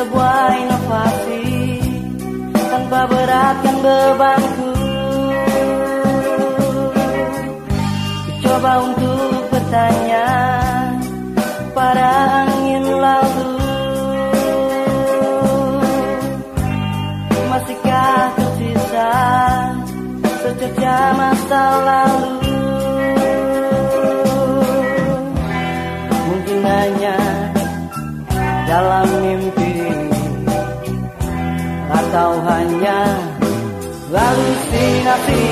sebuah inovasi tanpa beratkan bebanku. Coba untuk bertanya para angin lalu masihkah tersisa secerca masa lalu? Mungkin hanya dalam mimpi atau hanya halusinasi